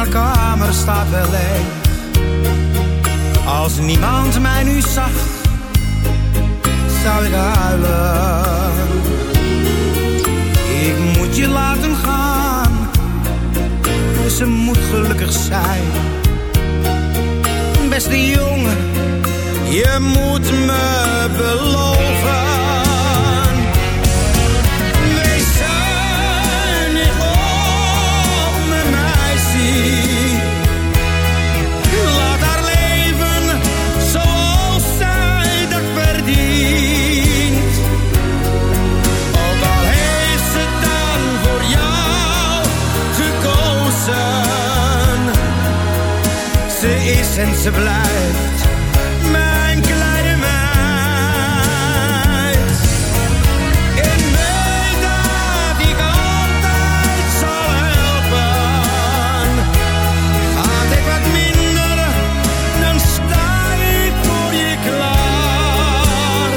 Haar kamer staat wel leeg. Als niemand mij nu zag, zou ik huilen. Ik moet je laten gaan, ze moet gelukkig zijn. Beste jongen, je moet me beloven. En ze blijft mijn kleine meid. En weet dat ik altijd zal helpen. Gaat het wat minder, dan sta ik voor je klaar.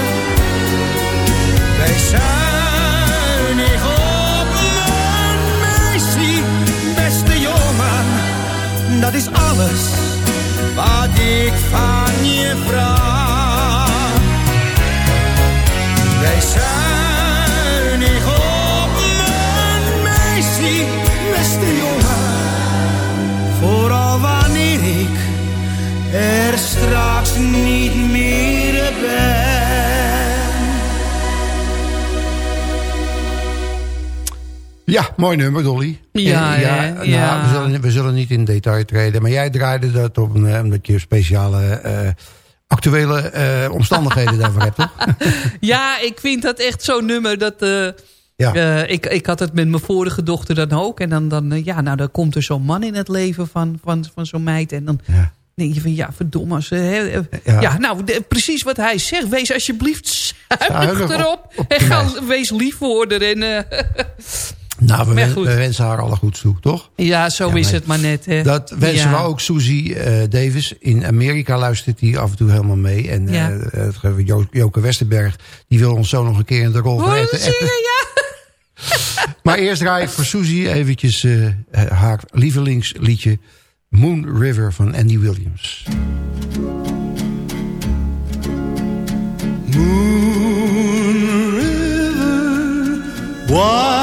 Wij zuinig op mijn meisje, beste jongen. Dat is alles ik van je vraag. Wij zuinig op mijn meisje, beste jongen. Vooral wanneer ik er straks niet meer Ja, mooi nummer, Dolly. Ja, En hè? nou, Ja. We, zullen, we zullen niet in detail treden. Maar jij draaide dat op een, eh, omdat je speciale eh, actuele eh, omstandigheden *laughs* daarvoor hebt, toch? Ja, ik vind dat echt zo'n nummer dat... eh, Ja. eh, ik, ik had het met mijn vorige dochter dan ook. En dan, dan, eh, ja, nou, dan komt er zo'n man in het leven van, van, van zo'n meid. En dan denk je van, ja, verdomme. Ze, hè, eh, Ja. ja. nou, de- precies wat hij zegt. Wees alsjeblieft zuinig Zuinig op- erop. op en ga, wees lief voor haar. En, eh, *laughs* Nou, we, wen- wensen haar alle goeds toe, toch? ja, zo Ja, is maar het maar net. Hè. Dat wensen ja. we ook Susie eh, Davis. In Amerika luistert hij af en toe helemaal mee. En Ja. eh, het ge- Jo- Joke Westerberg, die wil ons zo nog een keer in de rol van. *laughs* Maar eerst draai ik voor Susie eventjes eh, haar lievelingsliedje... Moon River van Andy Williams. wider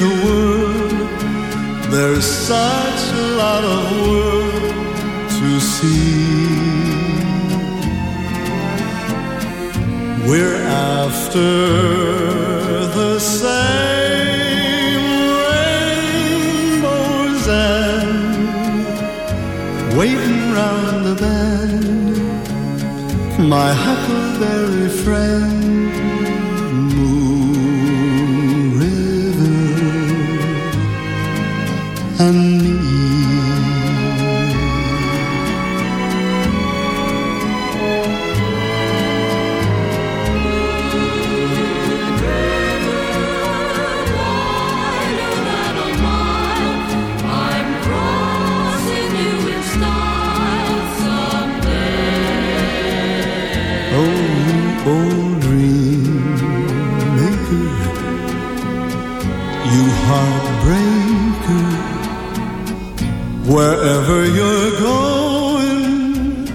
the world. There's such a lot of world to see. We're after the same rainbows and waiting round the bend my huckleberry friend, and.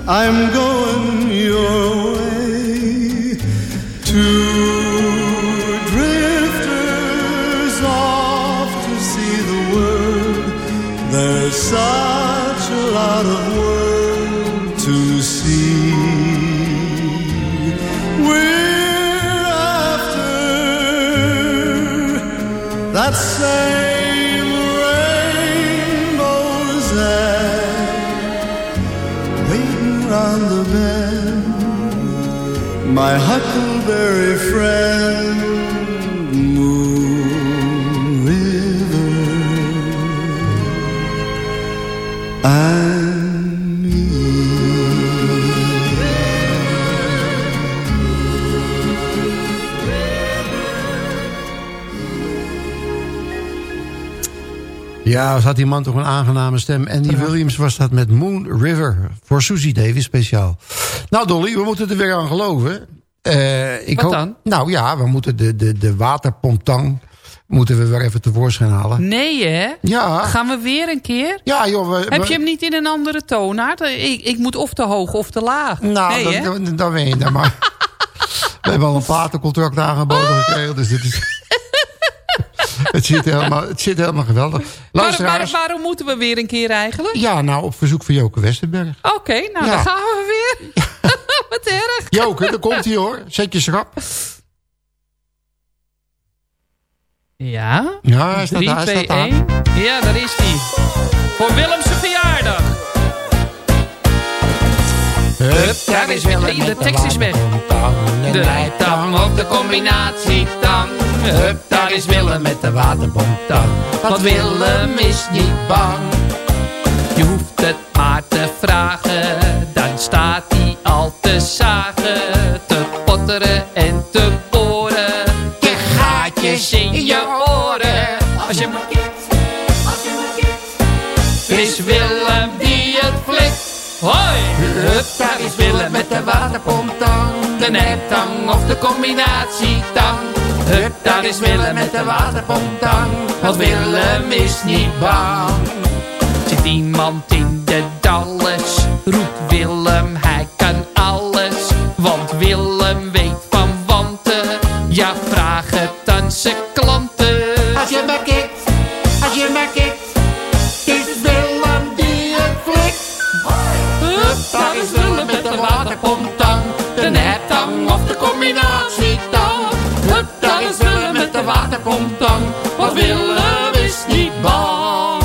I'm going huckleberry friend, Moon River, and me. Ja, had die man toch een aangename stem. Andy Williams was dat met Moon River. Voor Susie Davis speciaal. Nou Dolly, we moeten er weer aan geloven. Eh, ik Wat hoop, dan? Nou ja, we moeten de, de, de waterpomptang... moeten we weer even tevoorschijn halen. Nee, hè? Ja. Gaan we weer een keer? Ja, joh. We, Heb we- je hem niet in een andere toonaard? Ik, ik moet of te hoog of te laag. Nou, nee, dan, dan, dan weet je dat maar. *laughs* we hebben al een platencontract aangeboden gekregen. Dus dit is... *laughs* het, zit helemaal, het zit helemaal geweldig. Waar- Luisteraars. waarom moeten we weer een keer eigenlijk? Ja, nou, op verzoek van Joke Westerberg. Oké, nou Ja. dan gaan we weer. *laughs* *laughs* Wat erg. Joke, daar komt hij hoor. Zet je schrap. Ja? Ja, hij staat 3, daar, hij 2, staat daar. 1. Ja, daar is hij. Voor Willemse verjaardag. Hup, daar is Willem. Hey, de tekst is weg. De rijtang of de combinatietang. Hup, daar is Willem met de waterboomtang. Want Willem is niet bang. Je hoeft het maar te vragen. Dan staat hij al te zagen. Te potteren en te boren. Je gaatjes in je oren. Als je maar kijkt, als je maar kijkt. Is Willem die het flikt. Hoi! Hup, daar is Willem met de waterpomptang. De neptang of de combinatietang. Hup, daar is Willem met de waterpomptang. Want Willem is niet bang. Zit iemand in de dalles, roept zijn klanten. Als je maar kijkt, als je maar kijkt, is Willem die het flikt. Hup, daar is Willem met de waterpomptang, de neptang of de combinatietang. Hup, daar is Willem met de waterpomptang, want Willem is niet bang.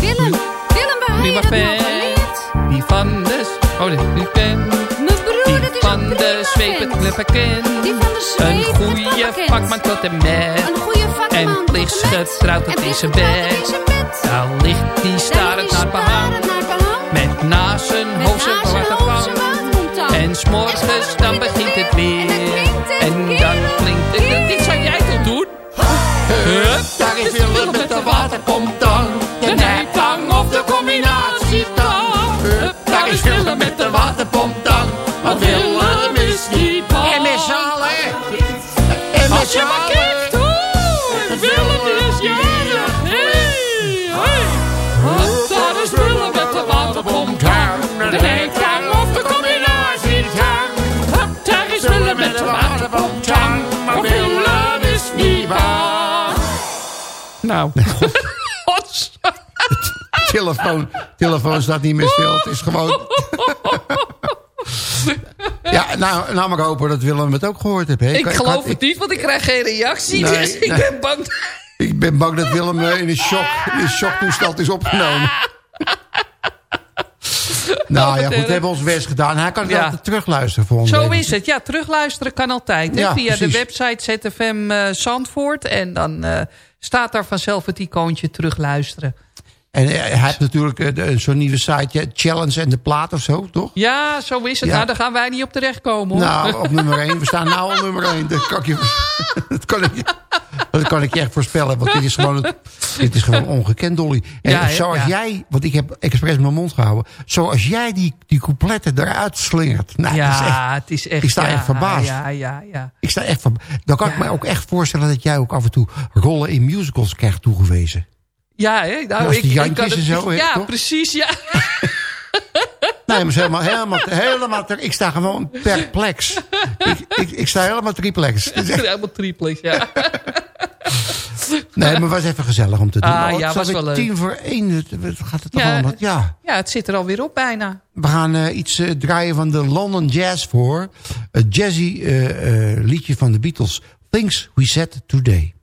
Willem, Willem, waar Prima heb je dat nou geleerd? Die van de... Oh, nee, die pen. Mijn broer, dat is Van een de prima klepperken. Die van de zweep Een goede vakman tot en met. Een goede vakman En tot plichtsgetrouwd en tot in zijn plichtsgetrouwd bed. tot in zijn bed. Daar ligt die starend naar behang. Telefoon, telefoon staat niet meer stil. Het is gewoon... *laughs* ja, nou, nou maar hopen dat Willem het ook gehoord heeft. Ik geloof had- het niet, want ik krijg geen reactie. Nee, dus ik nee. ben bang. Ik ben bang dat Willem eh, in een shock, in een shocktoestand is opgenomen. *laughs* Nou ja, goed, we hebben ons best gedaan. Hij kan het Ja. altijd terugluisteren volgende Zo week. is het. Ja, terugluisteren kan altijd. Ja, Via de website ZFM eh, Zandvoort. En dan eh, staat daar vanzelf het icoontje terugluisteren. En eh, hij heeft natuurlijk eh, zo'n nieuwe site, Challenge en de Plaat of zo, toch? Ja, zo is het. Ja. Nou, daar gaan wij niet op terechtkomen hoor. Nou, op nummer *laughs* 1. We staan nou op nummer 1. Dat kan ik je, *laughs* dat kan ik, dat kan ik je echt voorspellen. Want dit is gewoon, het- dit is gewoon ongekend, Dolly. En Ja, zoals Ja. jij, want ik heb expres mijn mond gehouden. Zoals jij die, die coupletten eruit slingert. Nou, dat is echt, ja, het is echt... ik sta ja, echt verbaasd. Ja, ja, ja. Ik sta echt verbaasd. Dan kan ik me ook echt voorstellen dat jij ook af en toe rollen in musicals krijgt toegewezen. Ja, hè? Nou, ik, die ik kan het, en zo, hè, Ja, toch? precies, ja. Nee, maar helemaal, helemaal, helemaal ter- ik sta gewoon perplex. ik, ik, ik sta helemaal triplex. Het is echt- Helemaal triplex, ja. Nee, maar het was even gezellig om te doen. Ah, ja, was wel leuk. tien voor één. Gaat het toch Ja. allemaal... Ja, Ja, het zit er alweer op bijna. we gaan eh, iets eh, draaien van de London Jazz voor. Het jazzy eh, liedje van de Beatles. Things We Said Today.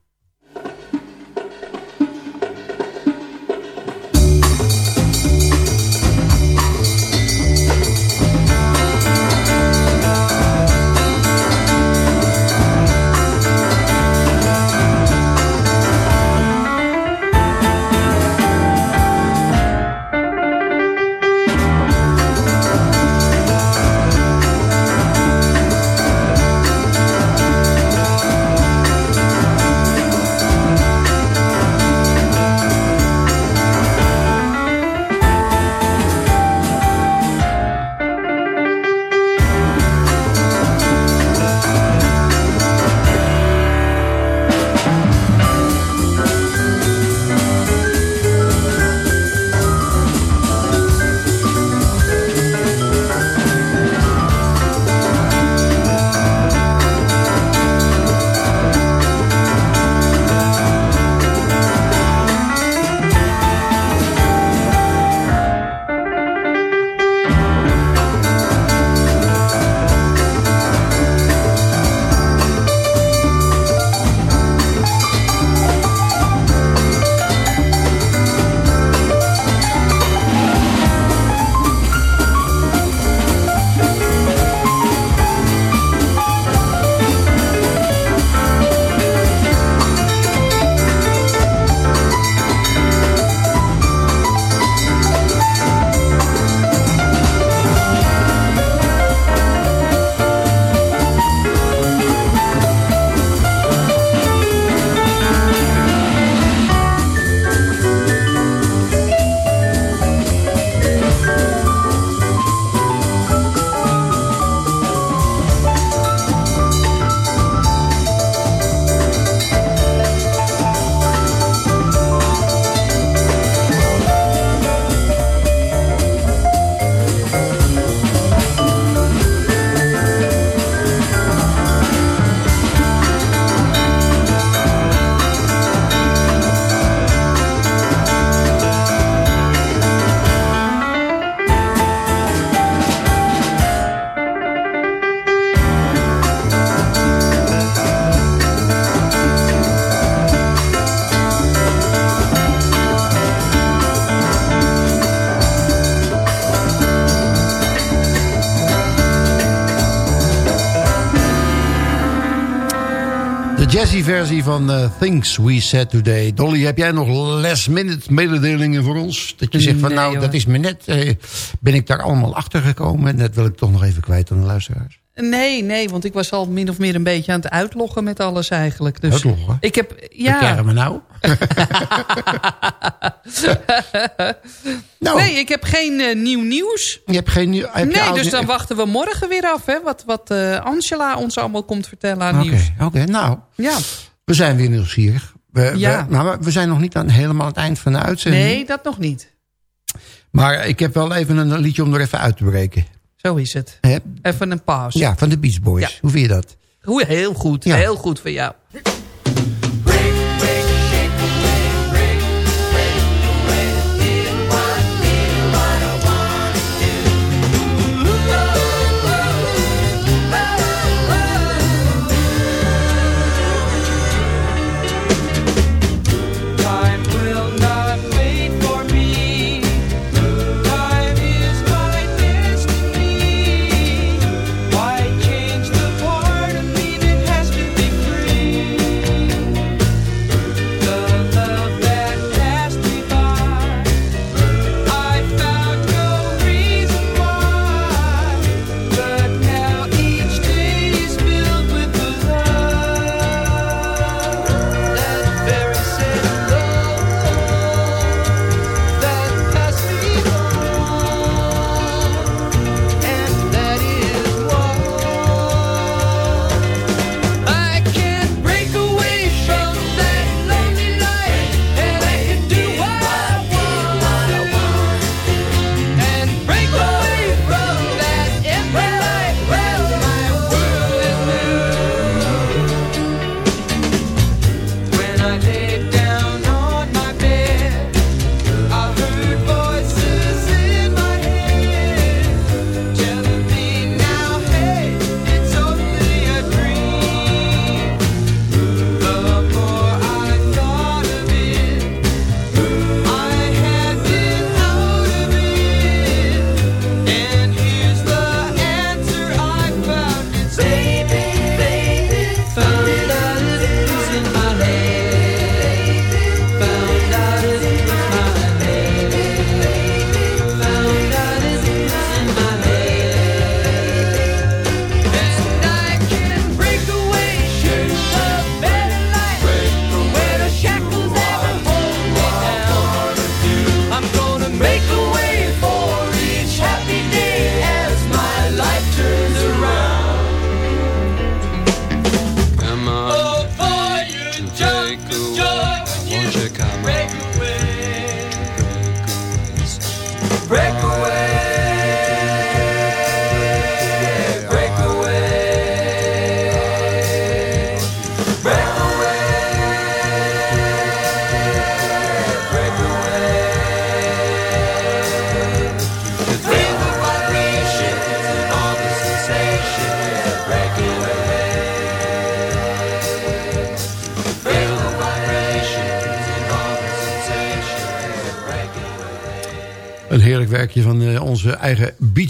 Jazzy versie van eh, Things We Said Today. Dolly, heb jij nog last minute mededelingen voor ons? Dat je zegt van Nee, nou, hoor. dat is me net... eh, ben ik daar allemaal achter gekomen. En dat wil ik toch nog even kwijt aan de luisteraars. Nee, nee, want ik was al min of meer een beetje aan het uitloggen met alles eigenlijk. Dus Uitloggen? Ik heb, Wat ja. krijgen we nou? *laughs* *laughs* Nee, ik heb geen eh, nieuw nieuws. Je hebt geen nieuw... heb Nee, dus dan wachten we morgen weer af, hè. Wat, wat eh, Angela ons allemaal komt vertellen aan nieuws. oké. nou, Ja. we zijn weer nieuwsgierig. We, Ja. we, nou, maar we zijn nog niet aan, helemaal aan het eind van de uitzending. Nee, dat nog niet. Maar ik heb wel even een liedje om er even uit te breken. Zo is het. Even een pauze. Ja, van de Beach Boys. Ja. Hoe vind je dat? Hoe, heel goed, Ja. heel goed voor jou.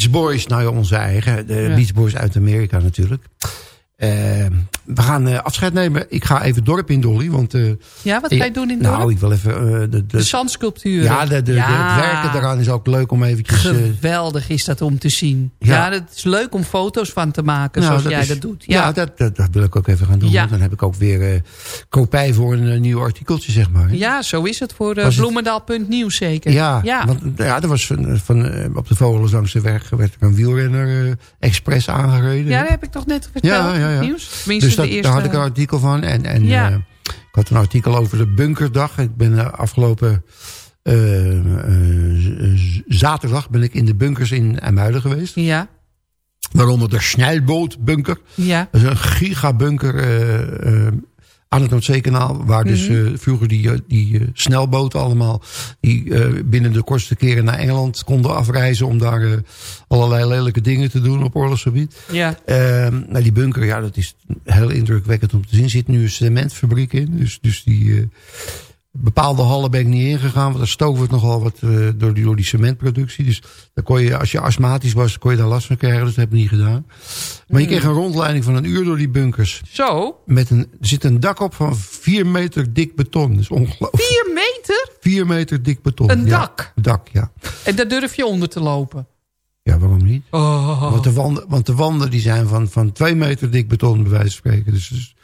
Beach Boys. Nou ja, onze eigen. De. Beach Boys uit Amerika natuurlijk. Eh, gaan afscheid nemen. Ik ga even dorp in, Dolly. Want, eh, Ja, wat ga je doen in Nou, dorp? ik wil even... eh, de, de, De zandsculpturen. ja, de, het werken daaraan is ook leuk om eventjes... Geweldig is dat om te zien. Ja. Ja, het is leuk om foto's van te maken nou, zoals jij is- dat doet. Ja, Ja, dat, dat, dat wil ik ook even gaan doen. Want Dan heb ik ook weer kopij voor een nieuw artikeltje, zeg maar. ja zo is het voor Bloemendaal.nieuws zeker. Ja, ja. want ja, er was van, van, op de Vogels langs de weg werd er een wielrenner expres aangereden. Ja, dat heb ik toch net verteld Ja, ja, ja. nieuws. Tenminste, Dus dat, de eerste... daar had ik een artikel van. En, en Ja. eh, ik had een artikel over de bunkerdag. Ik ben eh, afgelopen eh, zaterdag ben ik in de bunkers in IJmuiden geweest. Ja, Waaronder de Snijbootbunker. ja. Dat is een gigabunker aan het Noordzeekanaal. Waar dus Mhm. eh, vroeger die, eh, die eh, snelboten allemaal... die binnen de kortste keren naar Engeland konden afreizen... om daar allerlei lelijke dingen te doen op oorlogsgebied. Ja. Ehm, nou, die bunker, ja, dat is heel indrukwekkend om te zien. Er zit nu een cementfabriek in. Dus, dus die... Bepaalde hallen ben ik niet ingegaan, want daar stovert nogal wat eh, door, die, door die cementproductie. Dus daar kon je, als je astmatisch was, kon je daar last van krijgen. Dus dat heb ik niet gedaan. Maar je Hmm. kreeg een rondleiding van een uur door die bunkers. Zo, Met een, er zit een dak op van 4 meter dik beton. Dat is ongelooflijk. vier meter? 4 meter dik beton. Een ja. dak? Dak, ja. En daar durf je onder te lopen. Ja, waarom niet? Oh. Want, de wanden, want de wanden die zijn van, van 2 meter dik beton, bij wijze van spreken. Dus, dus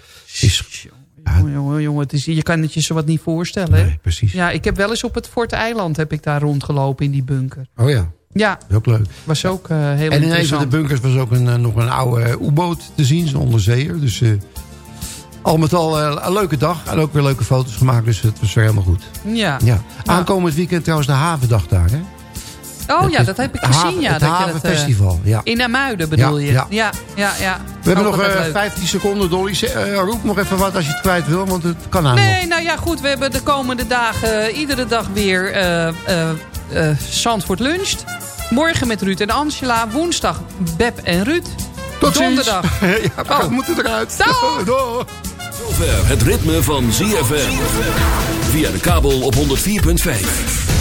is, Jongen, jongen, jongen, het is, je kan het je zo wat niet voorstellen. hè? precies. Ja, ik heb wel eens op het Fort Eiland heb ik daar rondgelopen in die bunker. Oh ja, Ja, ook leuk. was ook eh, heel En in een van de bunkers was ook een, eh, nog een oude eh, U-boot te zien, zo'n onderzeeër. Dus al met al een leuke dag. En ook weer leuke foto's gemaakt, dus het was weer helemaal goed. Ja. Ja. Aankomend weekend trouwens de havendag daar, hè? Oh ja, dat heb ik gezien. haven- ja, het dat je dat, eh, ja. In Amuiden bedoel Ja, je? ja. ja, ja. ja. We hebben Ook nog altijd eh, leuk. 15 seconden, Dolly. Eh, roep nog even wat als je het kwijt wil, want het kan aan. Nee, nou ja, goed. We hebben de komende dagen iedere dag weer eh eh eh, Zandvoort luncht. Morgen met Ruud en Angela. Woensdag Beb en Ruud. Tot ziens. Donderdag. *laughs* ja, we Oh. moeten eruit. Dag. *laughs* Doeg. Zover het ritme van ZFM. Via de kabel op 104.5.